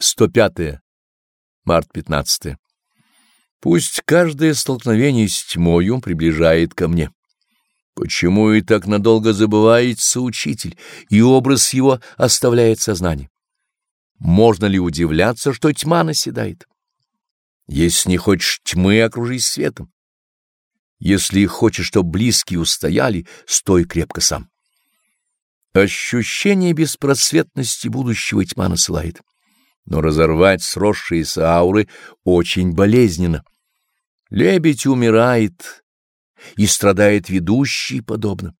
105. Март 15. Пусть каждое столкновение с тьмою приближает ко мне. Почему и так надолго забывается учитель, и образ его оставляет сознание? Можно ли удивляться, что тьма наседает? Если не хочешь тьмы, окружись светом. Если хочешь, чтобы близкие устояли, стой крепко сам. Ощущение беспросветности будущего тьма насылает но разорвать сросшиеся ауры очень болезненно. Лебедь умирает, и страдает ведущий подобно.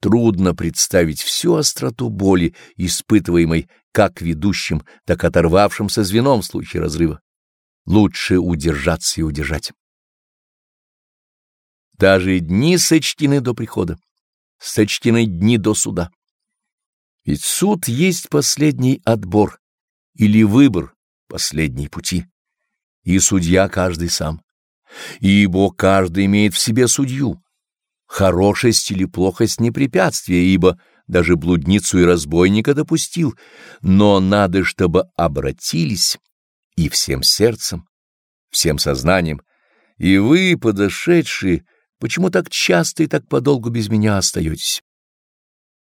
Трудно представить всю остроту боли, испытываемой как ведущим, так оторвавшимся звеном в случае разрыва. Лучше удержаться и удержать. Даже дни сочтены до прихода, сочтены дни до суда. Ведь суд есть последний отбор, или выбор последней пути, и судья каждый сам, ибо каждый имеет в себе судью. Хорошесть или плохость не препятствие, ибо даже блудницу и разбойника допустил, но надо, чтобы обратились и всем сердцем, всем сознанием, и вы, подошедшие, почему так часто и так подолгу без меня остаетесь?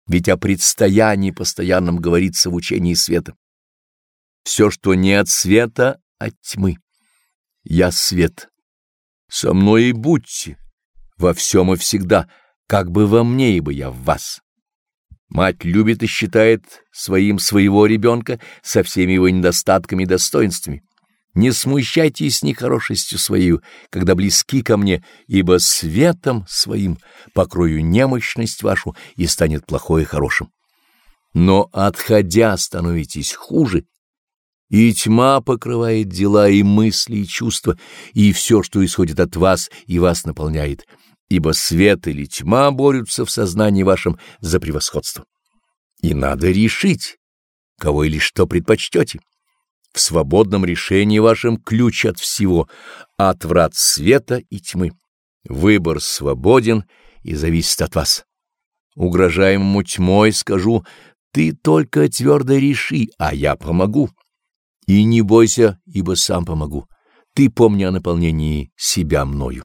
Ведь о предстоянии постоянном говорится в учении света все, что не от света, от тьмы. Я свет. Со мной и будьте, во всем и всегда, как бы во мне, ибо я в вас. Мать любит и считает своим своего ребенка со всеми его недостатками и достоинствами. Не смущайтесь нехорошестью своей, когда близки ко мне, ибо светом своим покрою немощность вашу, и станет плохое хорошим. Но, отходя, становитесь хуже и тьма покрывает дела и мысли, и чувства, и все, что исходит от вас и вас наполняет, ибо свет или тьма борются в сознании вашем за превосходство. И надо решить, кого или что предпочтете. В свободном решении вашем ключ от всего, от врат света и тьмы. Выбор свободен и зависит от вас. Угрожаемому тьмой скажу, ты только твердо реши, а я помогу. И не бойся, ибо сам помогу. Ты помни о наполнении себя мною.